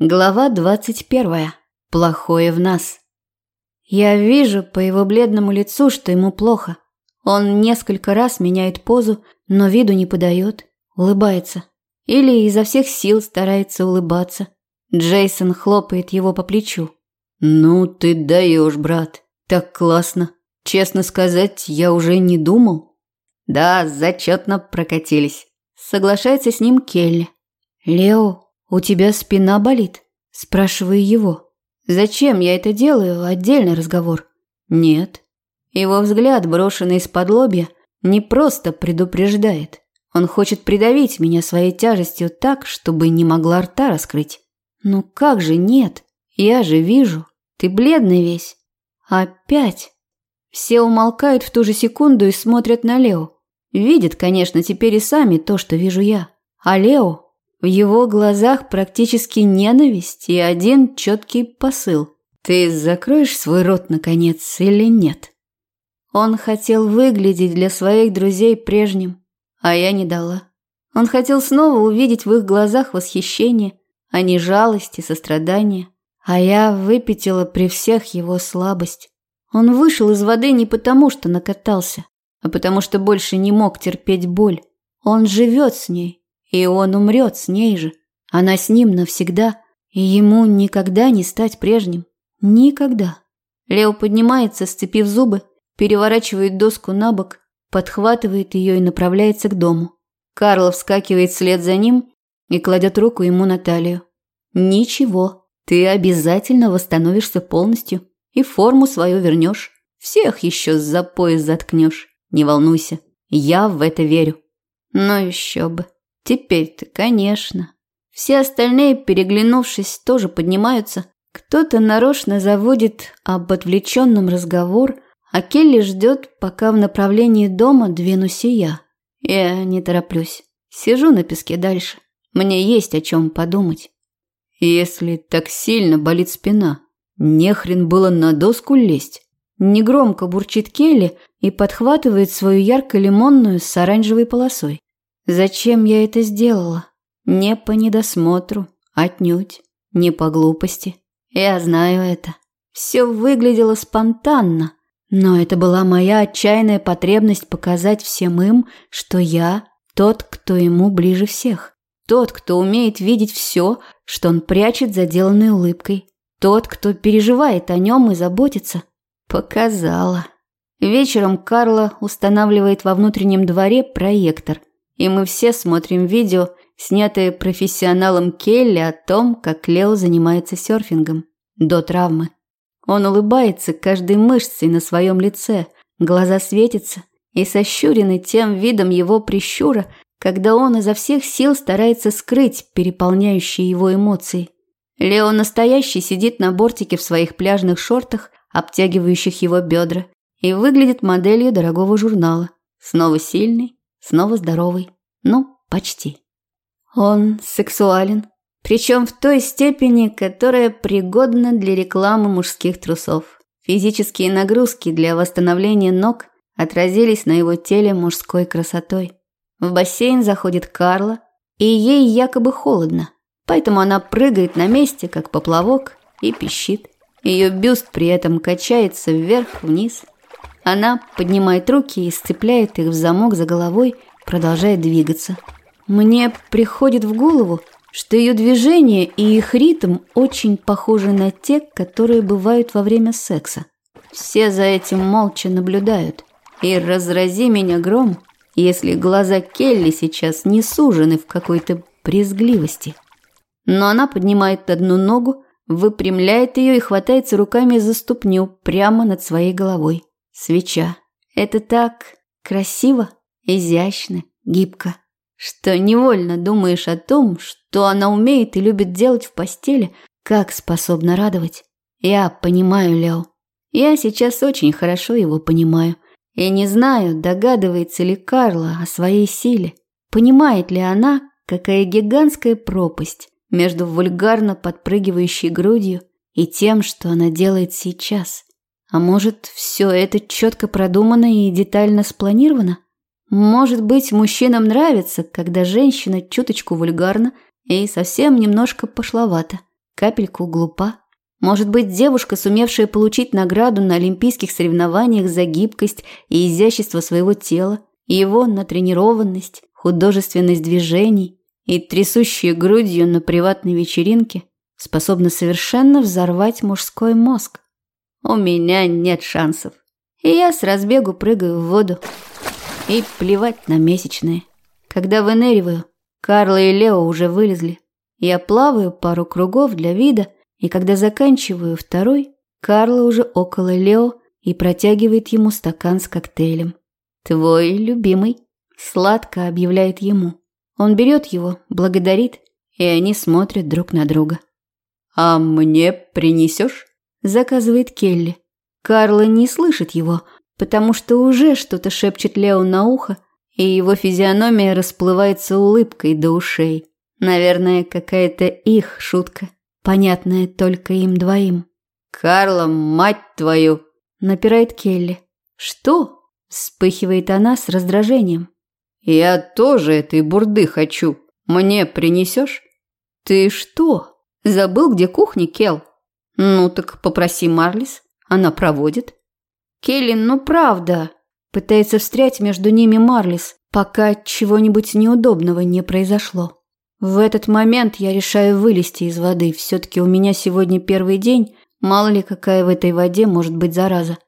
Глава двадцать первая. Плохое в нас. Я вижу по его бледному лицу, что ему плохо. Он несколько раз меняет позу, но виду не подает, улыбается. Или изо всех сил старается улыбаться. Джейсон хлопает его по плечу. «Ну ты даешь, брат. Так классно. Честно сказать, я уже не думал». «Да, зачетно прокатились». Соглашается с ним Келли. «Лео, «У тебя спина болит?» – спрашиваю его. «Зачем я это делаю? Отдельный разговор». «Нет». Его взгляд, брошенный из-под лобья, не просто предупреждает. Он хочет придавить меня своей тяжестью так, чтобы не могла рта раскрыть. «Ну как же нет? Я же вижу. Ты бледный весь». «Опять?» Все умолкают в ту же секунду и смотрят на Лео. Видят, конечно, теперь и сами то, что вижу я. А Лео в его глазах практически ненависть и один четкий посыл. Ты закроешь свой рот, наконец, или нет? Он хотел выглядеть для своих друзей прежним, а я не дала. Он хотел снова увидеть в их глазах восхищение, а не жалость и сострадание. А я выпятила при всех его слабость. Он вышел из воды не потому, что накатался, а потому что больше не мог терпеть боль. Он живет с ней, и он умрет с ней же. Она с ним навсегда, и ему никогда не стать прежним. Никогда. Лео поднимается, сцепив зубы, переворачивает доску на бок, подхватывает ее и направляется к дому. Карл вскакивает вслед за ним и кладет руку ему на талию. «Ничего, ты обязательно восстановишься полностью и форму свою вернешь. Всех еще за пояс заткнешь. Не волнуйся, я в это верю». Но еще бы. Теперь-то, конечно. Все остальные, переглянувшись, тоже поднимаются. Кто-то нарочно заводит об отвлеченном разговор, а Келли ждет, пока в направлении дома двинусь и я. Я не тороплюсь. Сижу на песке дальше. Мне есть о чем подумать. Если так сильно болит спина, нехрен было на доску лезть. Негромко бурчит Келли и подхватывает свою ярко-лимонную с оранжевой полосой. Зачем я это сделала? Не по недосмотру, отнюдь, не по глупости. Я знаю это. Все выглядело спонтанно, но это была моя отчаянная потребность показать всем им, что я тот, кто ему ближе всех. Тот, кто умеет видеть все, что он прячет за деланной улыбкой. Тот, кто переживает о нем и заботится. Показала. Вечером Карла устанавливает во внутреннем дворе проектор – и мы все смотрим видео, снятое профессионалом Келли о том, как Лео занимается серфингом до травмы. Он улыбается каждой мышцей на своем лице, глаза светятся, и сощурены тем видом его прищура, когда он изо всех сил старается скрыть переполняющие его эмоции. Лео настоящий сидит на бортике в своих пляжных шортах, обтягивающих его бедра, и выглядит моделью дорогого журнала. Снова сильный, снова здоровый. Ну, почти. Он сексуален, причем в той степени, которая пригодна для рекламы мужских трусов. Физические нагрузки для восстановления ног отразились на его теле мужской красотой. В бассейн заходит Карла, и ей якобы холодно, поэтому она прыгает на месте, как поплавок, и пищит. Ее бюст при этом качается вверх-вниз – она поднимает руки и сцепляет их в замок за головой, продолжает двигаться. Мне приходит в голову, что ее движения и их ритм очень похожи на те, которые бывают во время секса. Все за этим молча наблюдают. И разрази меня гром, если глаза Келли сейчас не сужены в какой-то брезгливости. Но она поднимает одну ногу, выпрямляет ее и хватается руками за ступню прямо над своей головой. Свеча. Это так красиво, изящно, гибко, что невольно думаешь о том, что она умеет и любит делать в постели, как способна радовать. Я понимаю Лео. Я сейчас очень хорошо его понимаю. И не знаю, догадывается ли Карла о своей силе. Понимает ли она, какая гигантская пропасть между вульгарно подпрыгивающей грудью и тем, что она делает сейчас. А может, все это четко продумано и детально спланировано? Может быть, мужчинам нравится, когда женщина чуточку вульгарна и совсем немножко пошловата. капельку глупа. Может быть, девушка, сумевшая получить награду на олимпийских соревнованиях за гибкость и изящество своего тела, его натренированность, художественность движений и трясущая грудью на приватной вечеринке, способна совершенно взорвать мужской мозг. У меня нет шансов. И я с разбегу прыгаю в воду. И плевать на месячные. Когда выныриваю, Карла и Лео уже вылезли. Я плаваю пару кругов для вида, и когда заканчиваю второй, Карла уже около Лео и протягивает ему стакан с коктейлем. «Твой любимый», — сладко объявляет ему. Он берет его, благодарит, и они смотрят друг на друга. «А мне принесешь?» – заказывает Келли. Карла не слышит его, потому что уже что-то шепчет Лео на ухо, и его физиономия расплывается улыбкой до ушей. Наверное, какая-то их шутка, понятная только им двоим. «Карла, мать твою!» – напирает Келли. «Что?» – вспыхивает она с раздражением. «Я тоже этой бурды хочу. Мне принесешь?» «Ты что, забыл, где кухня, Кел?» «Ну так попроси Марлис, она проводит». «Келлин, ну правда!» Пытается встрять между ними Марлис, пока чего-нибудь неудобного не произошло. В этот момент я решаю вылезти из воды. Все-таки у меня сегодня первый день, мало ли какая в этой воде может быть зараза.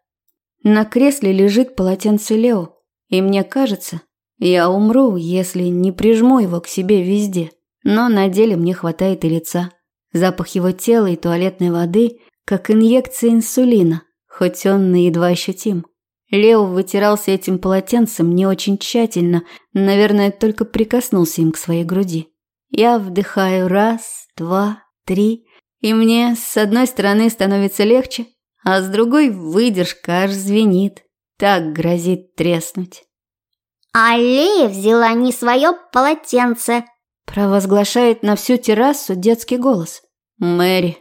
На кресле лежит полотенце Лео, и мне кажется, я умру, если не прижму его к себе везде. Но на деле мне хватает и лица. Запах его тела и туалетной воды, как инъекция инсулина, хоть он и едва ощутим. Лео вытирался этим полотенцем не очень тщательно, наверное, только прикоснулся им к своей груди. Я вдыхаю раз, два, три, и мне с одной стороны становится легче, а с другой выдержка аж звенит. Так грозит треснуть. А Лея взяла не свое полотенце. Провозглашает на всю террасу детский голос. Мэри.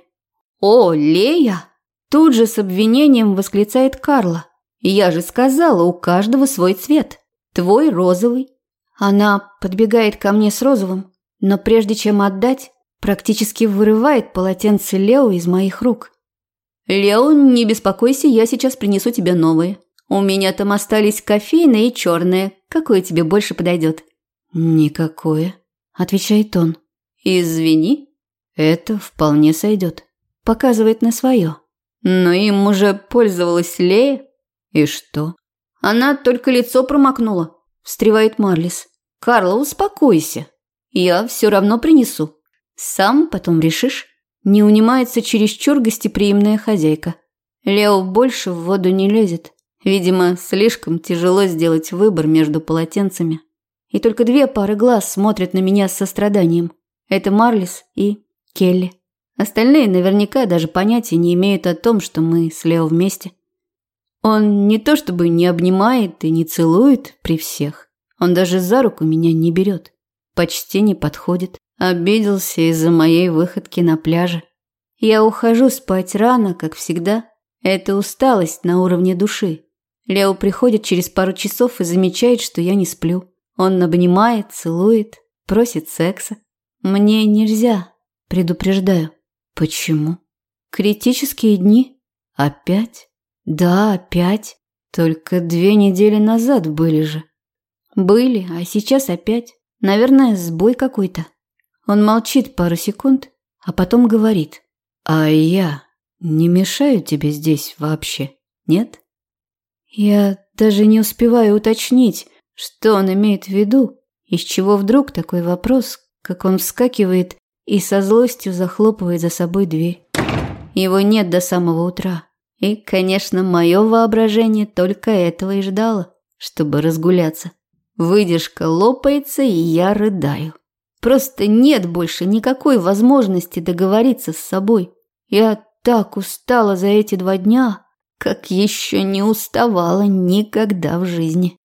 О, Лея! Тут же с обвинением восклицает Карла. Я же сказала, у каждого свой цвет. Твой розовый. Она подбегает ко мне с розовым, но прежде чем отдать, практически вырывает полотенце Лео из моих рук. «Лео, не беспокойся, я сейчас принесу тебе новые. У меня там остались кофейные и черные. Какое тебе больше подойдет?» «Никакое», – отвечает он. «Извини, это вполне сойдет». Показывает на свое. Но им уже пользовалась Лея. И что? Она только лицо промокнула, встревает Марлис. Карла, успокойся. Я все равно принесу. Сам потом решишь. Не унимается чересчур гостеприимная хозяйка. Лео больше в воду не лезет. Видимо, слишком тяжело сделать выбор между полотенцами. И только две пары глаз смотрят на меня с состраданием. Это Марлис и Келли. Остальные наверняка даже понятия не имеют о том, что мы с Лео вместе. Он не то чтобы не обнимает и не целует при всех. Он даже за руку меня не берет. Почти не подходит. Обиделся из-за моей выходки на пляже. Я ухожу спать рано, как всегда. Это усталость на уровне души. Лео приходит через пару часов и замечает, что я не сплю. Он обнимает, целует, просит секса. Мне нельзя, предупреждаю. Почему? Критические дни? Опять? Да, опять. Только две недели назад были же. Были, а сейчас опять. Наверное, сбой какой-то. Он молчит пару секунд, а потом говорит. А я не мешаю тебе здесь вообще, нет? Я даже не успеваю уточнить, что он имеет в виду, из чего вдруг такой вопрос, как он вскакивает и со злостью захлопывает за собой дверь. Его нет до самого утра. И, конечно, мое воображение только этого и ждало, чтобы разгуляться. Выдержка лопается, и я рыдаю. Просто нет больше никакой возможности договориться с собой. Я так устала за эти два дня, как еще не уставала никогда в жизни.